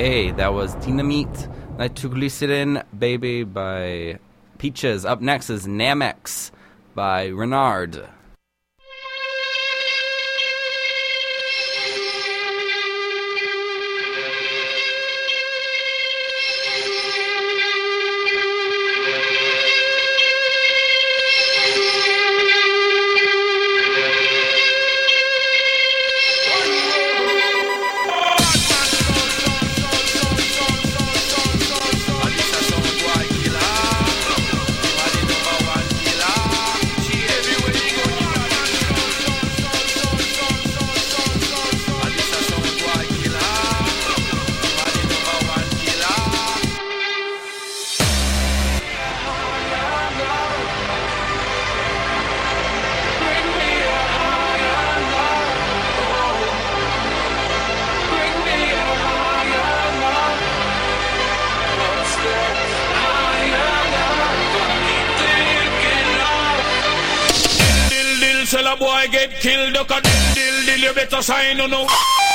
Okay, that was Dynamite Nitroglycerin Baby by Peaches. Up next is Namex by Renard. Boy get killed. Duck a dill dill dill, you better sign no no.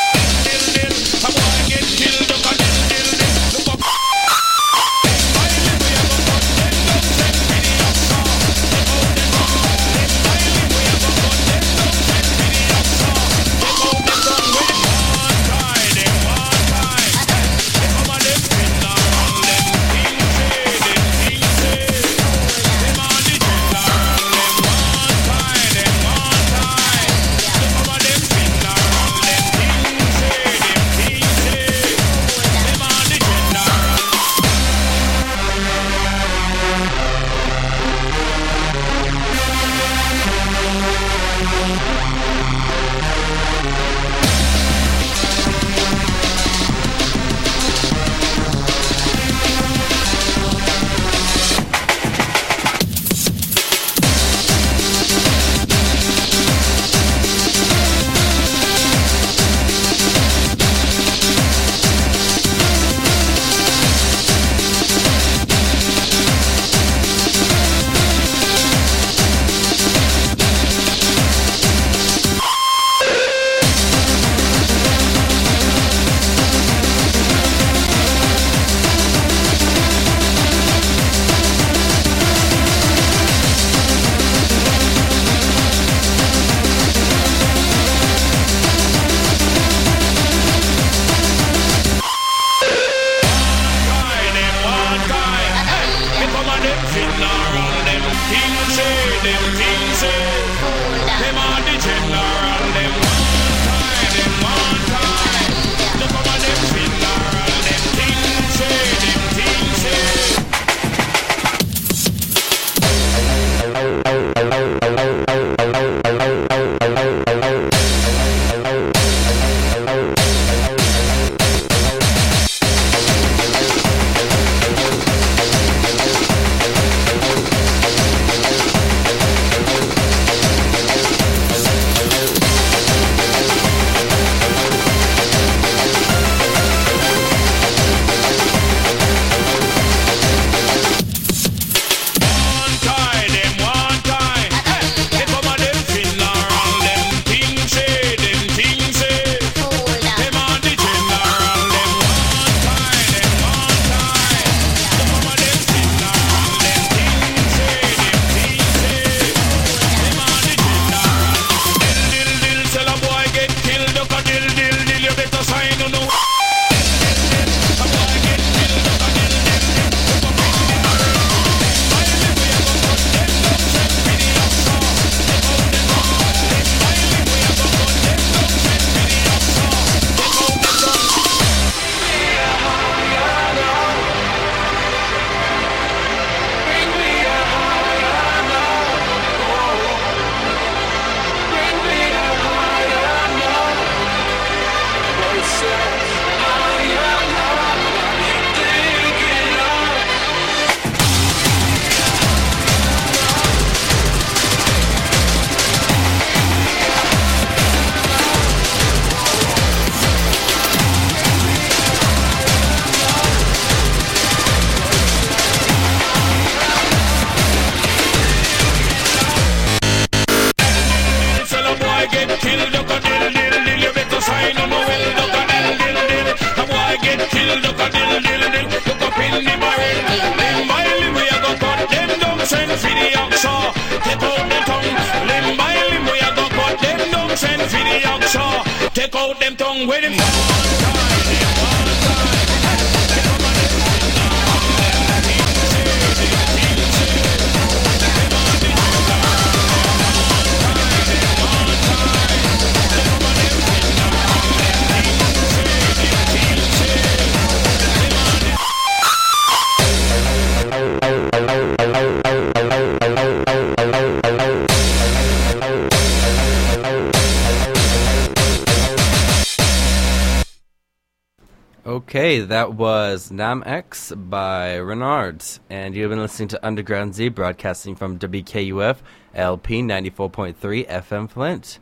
Okay, that was Nam X by Renards, and you've been listening to Underground Z broadcasting from WKUF LP 94.3 FM Flint.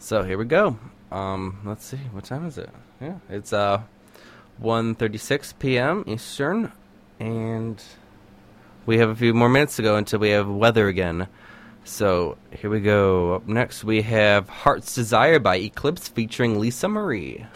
So here we go. Um, let's see, what time is it? Yeah, it's uh 1:36 p.m. Eastern, and we have a few more minutes to go until we have weather again. So here we go. Up next, we have Heart's Desire by Eclipse featuring Lisa Marie.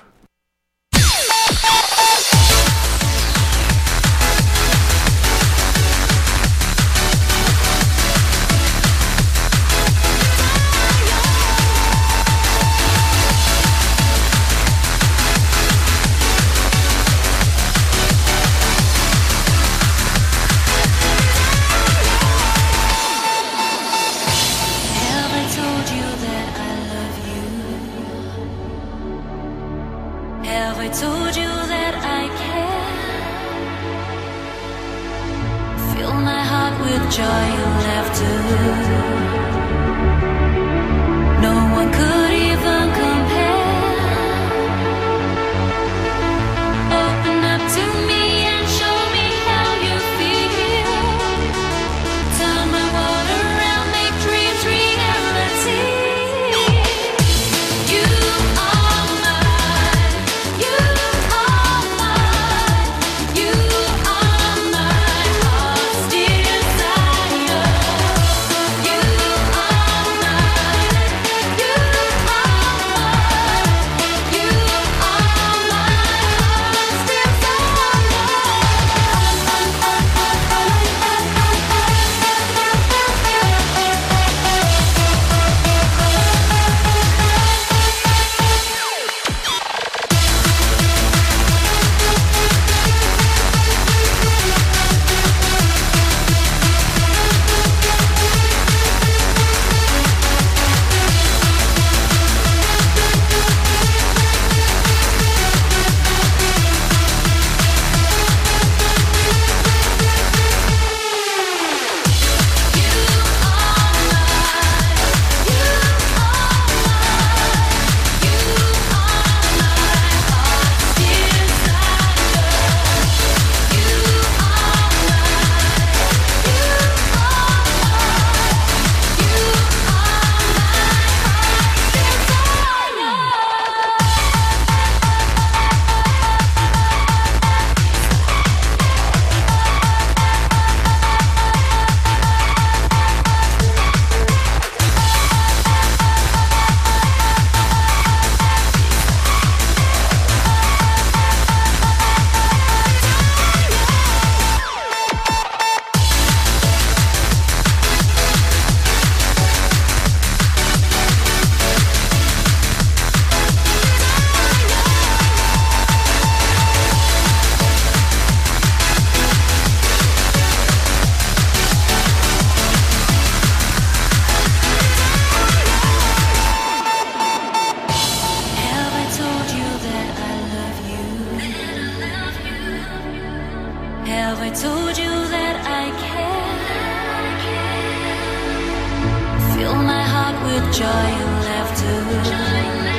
I told you that I care? Fill my heart with joy and laughter.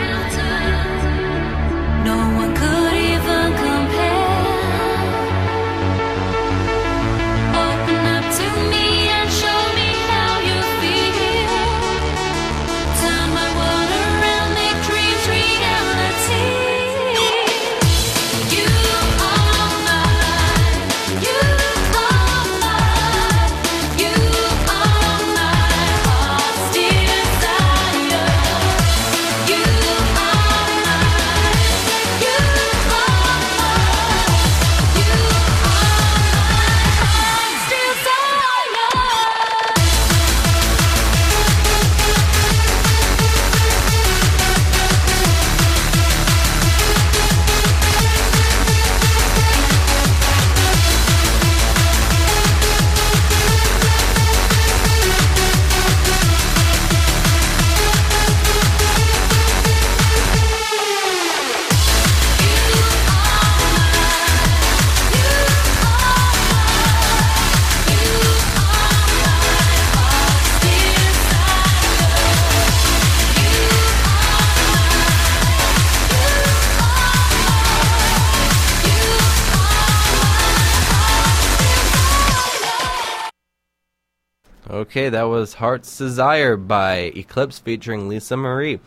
Okay, that was Heart's Desire by Eclipse featuring Lisa Marie.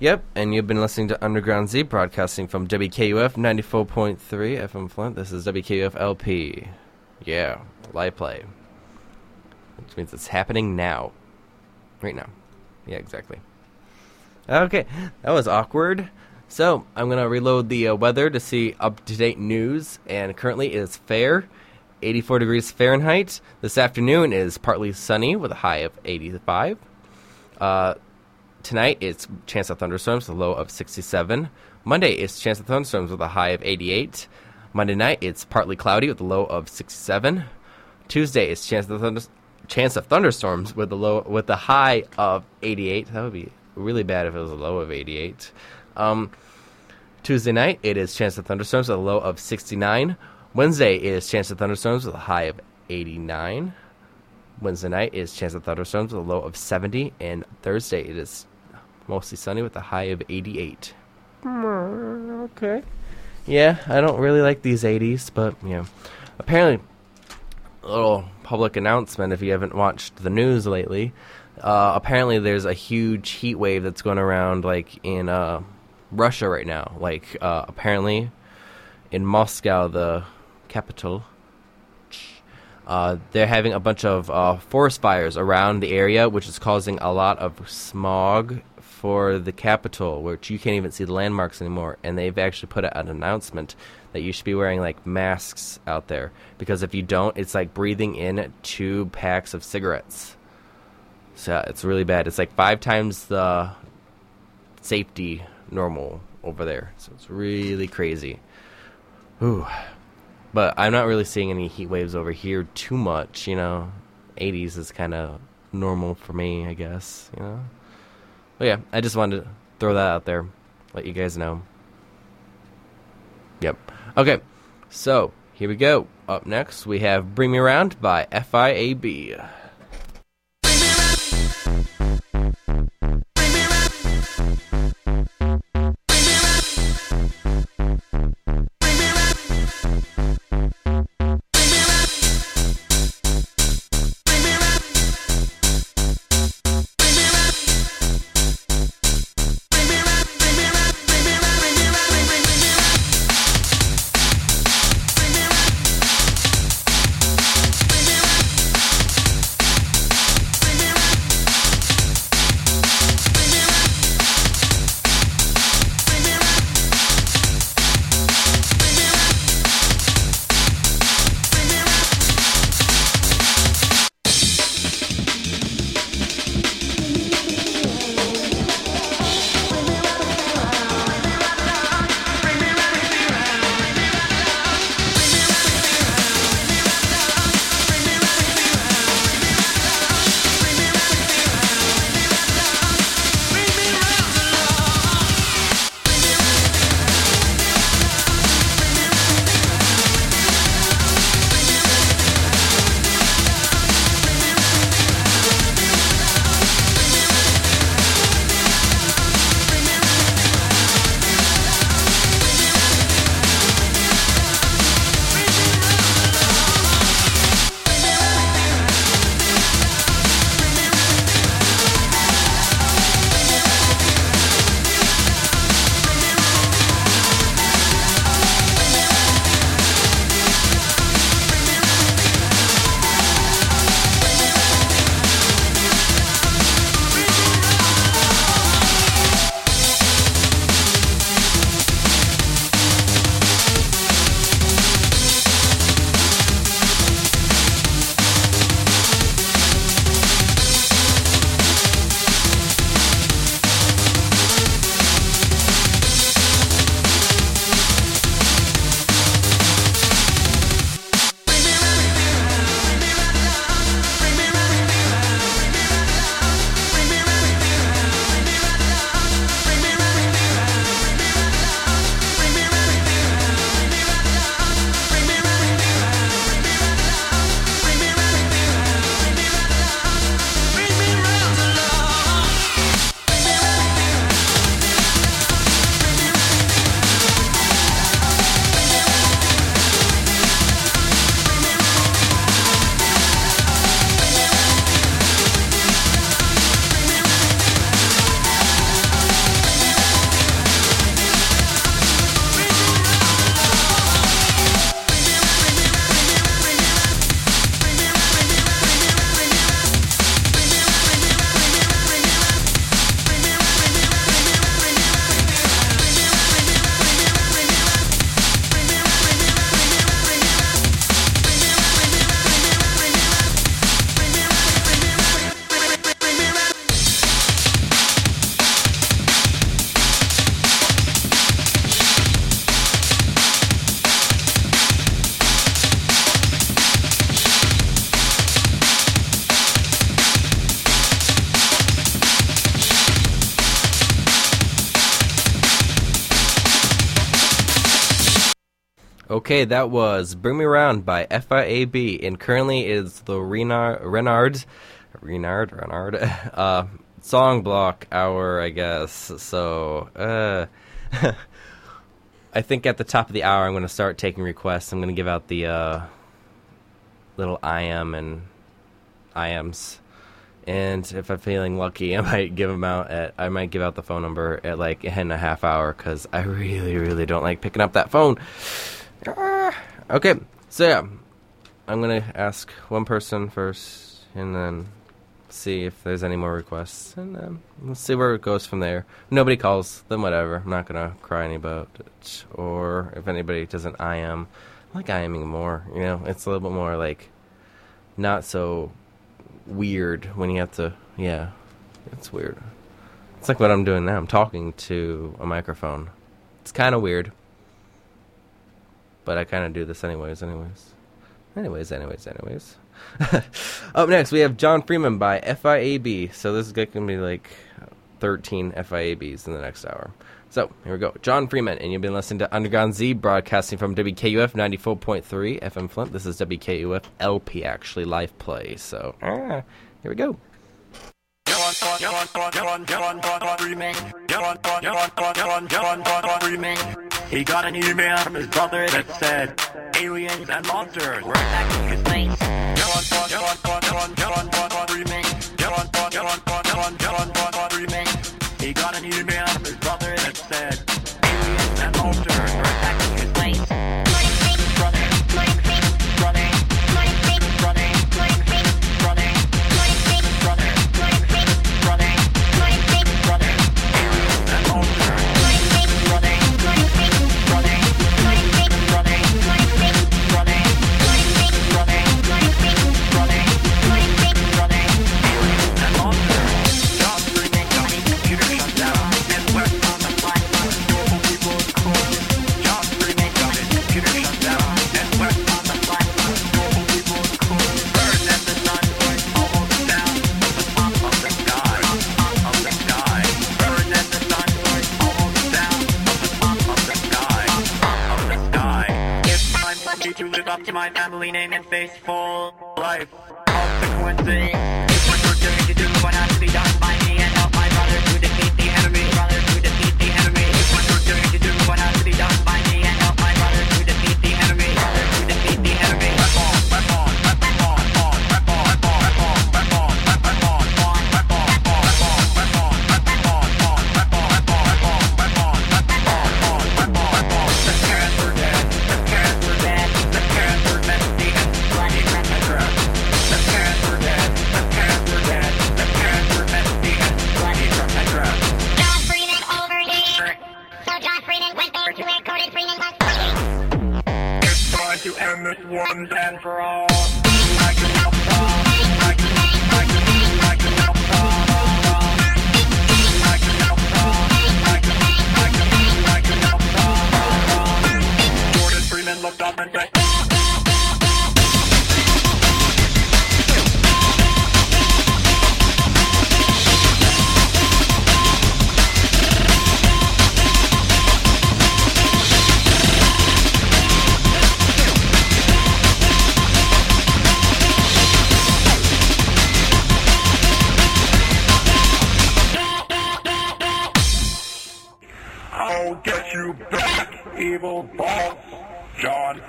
Yep, and you've been listening to Underground Z broadcasting from WKUF 94.3 FM Flint. This is WKUF LP. Yeah, live play. Which means it's happening now. Right now. Yeah, exactly. Okay, that was awkward. So, I'm going to reload the uh, weather to see up to date news, and currently it is fair. 84 degrees Fahrenheit. This afternoon is partly sunny with a high of 85. Uh, tonight it's chance of thunderstorms, a low of 67. Monday it's chance of thunderstorms with a high of 88. Monday night it's partly cloudy with a low of 67. Tuesday it's chance of thunder- chance of thunderstorms with a low with a high of 88. That would be really bad if it was a low of 88. Um, Tuesday night, it is chance of thunderstorms with a low of 69. Wednesday is chance of thunderstorms with a high of 89. Wednesday night is chance of thunderstorms with a low of 70. And Thursday, it is mostly sunny with a high of 88. Okay. Yeah, I don't really like these 80s, but, you know. Apparently, a little public announcement if you haven't watched the news lately. Uh, apparently, there's a huge heat wave that's going around, like, in uh, Russia right now. Like, uh, apparently, in Moscow, the capital, uh, they're having a bunch of uh, forest fires around the area, which is causing a lot of smog for the capital, which you can't even see the landmarks anymore. And they've actually put out an announcement that you should be wearing like masks out there because if you don't, it's like breathing in two packs of cigarettes. So it's really bad. It's like five times the safety normal over there. So it's really crazy. Ooh. But I'm not really seeing any heat waves over here too much, you know. 80s is kind of normal for me, I guess, you know. But yeah, I just wanted to throw that out there, let you guys know. Yep. Okay, so here we go. Up next, we have Bring Me Around by FIAB. Okay, that was Bring Me Around by FIAB, and currently is the Renard, Renard, Renard, Renard, uh, song block hour, I guess. So, uh, I think at the top of the hour, I'm going to start taking requests. I'm going to give out the uh, little I am and I ams. And if I'm feeling lucky, I might give them out at. I might give out the phone number at like in a half hour because I really, really don't like picking up that phone. Ah. Okay, so yeah, I'm gonna ask one person first, and then see if there's any more requests, and then we'll see where it goes from there. Nobody calls, then whatever. I'm not gonna cry any about it. Or if anybody doesn't, I am. I like IMing more. You know, it's a little bit more like not so weird when you have to. Yeah, it's weird. It's like what I'm doing now. I'm talking to a microphone. It's kind of weird. But I kind of do this anyways, anyways. Anyways, anyways, anyways. Up next, we have John Freeman by FIAB. So this is going to be like 13 FIABs in the next hour. So here we go. John Freeman, and you've been listening to Underground Z broadcasting from WKUF 94.3 FM Flint. This is WKUF LP, actually, live play. So ah, here we go. He got an email from his brother that said, aliens and monsters were attacking his place. He got an email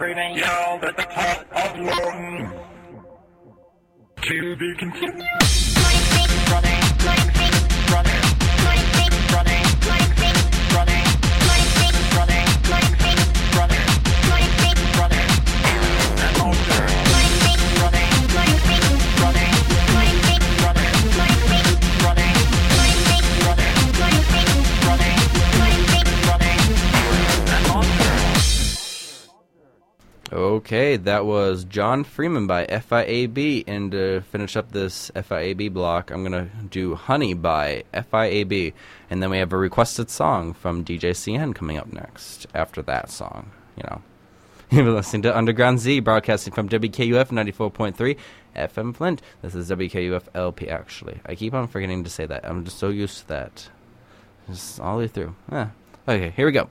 Freeman yelled at the top of lungs. To be continued. Okay, that was John Freeman by FIAB. And to finish up this FIAB block, I'm going to do Honey by FIAB. And then we have a requested song from DJ CN coming up next after that song. You know, you've been listening to Underground Z, broadcasting from WKUF 94.3 FM Flint. This is WKUF LP, actually. I keep on forgetting to say that. I'm just so used to that. Just all the way through. Eh. Okay, here we go.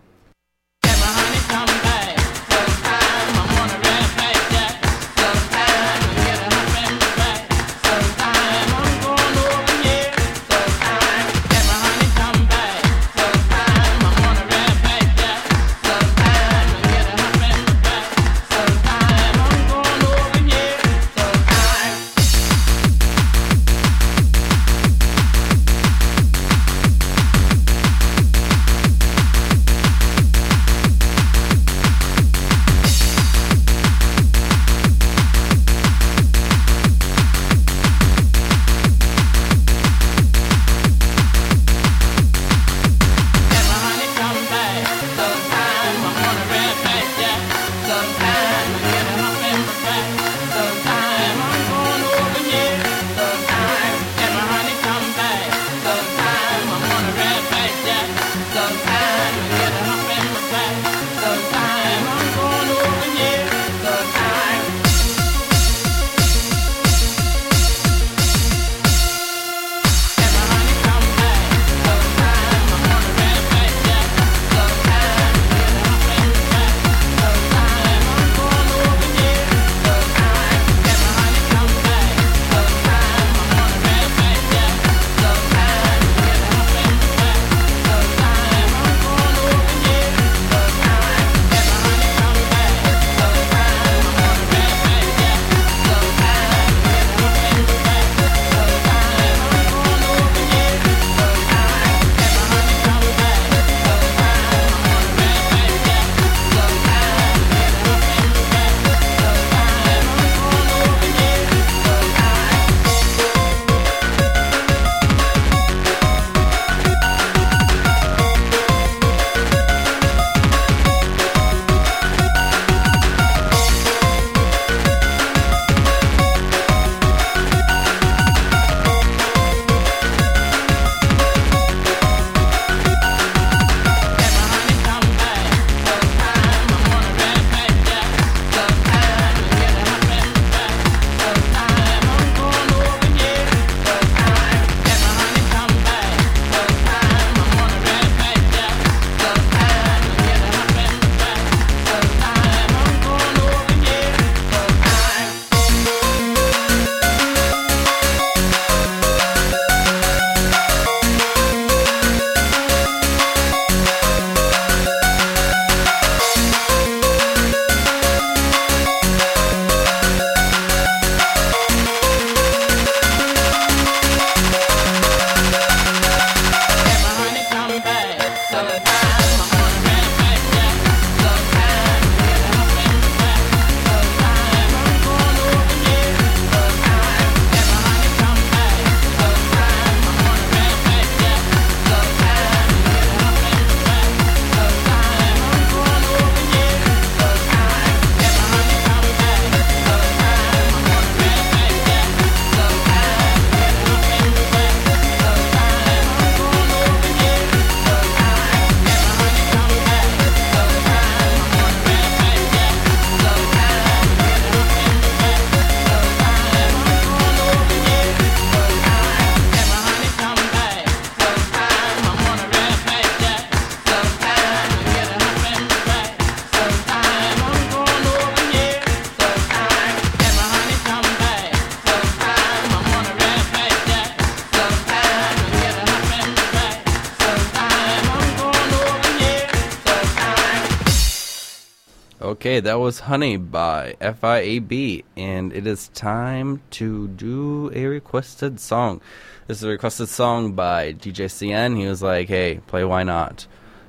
Okay, that was Honey by FIAB, and it is time to do a requested song. This is a requested song by DJ CN. He was like, hey, play Why Not?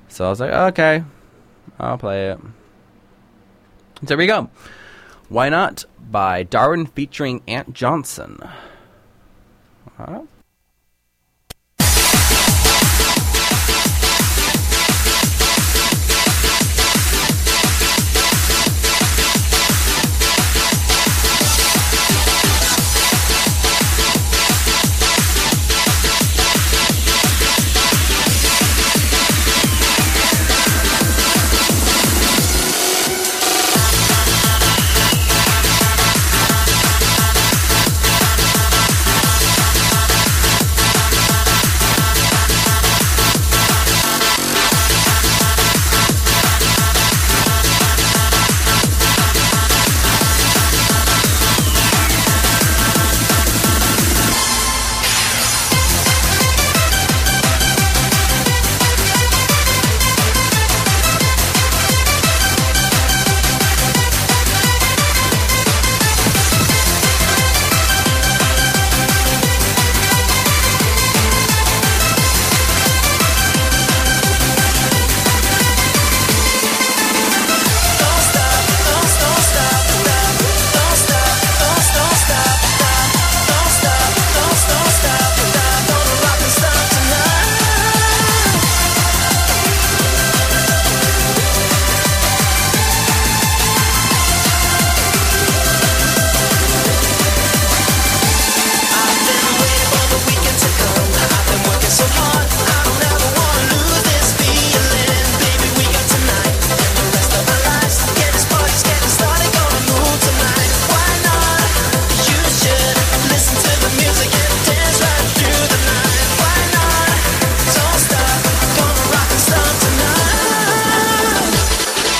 So I was like, okay, I'll play it. So there we go. Why Not by Darwin featuring Ant Johnson. Alright.